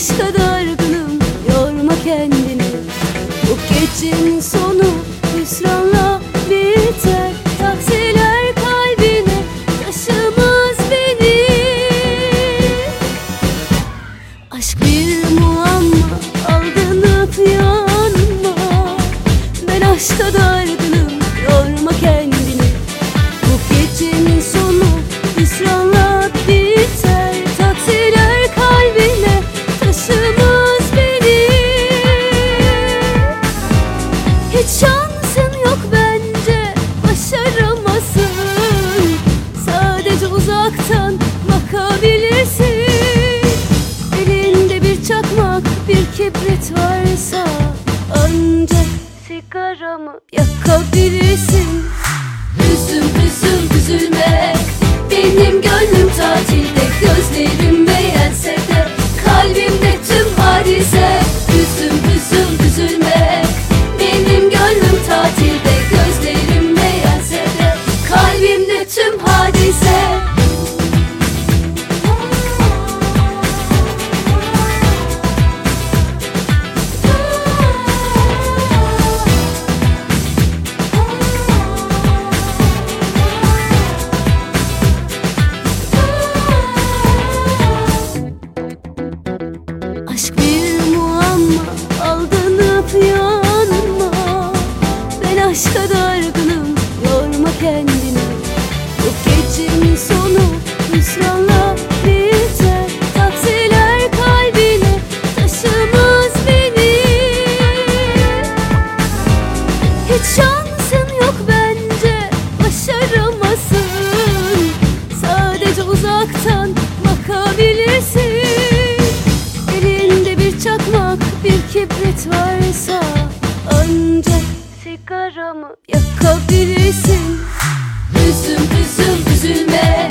aşka dargınım Yorma kendini. Bu gecenin sonu hüsranla biter. Taksiler kalbine taşımaz beni. Aşk bir muamma kibrit varsa Ancak sigaramı yakabilirsin. Üzüm üzüm üzülme. Hiç şansın yok bence başaramazsın Sadece uzaktan bakabilirsin. Elinde bir çakmak bir kibrit varsa Ancak sigaramı yakabilirsin. Üzüm üzüm üzülme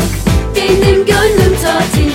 Benim gönlüm tatil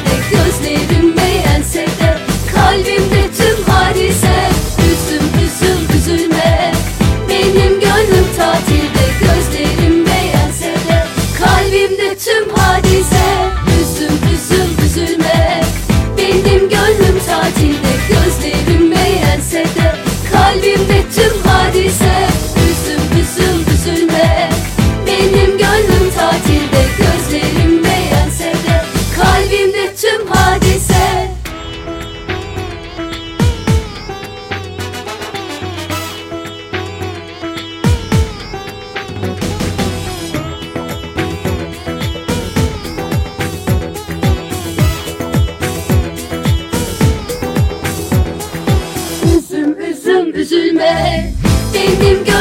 Benim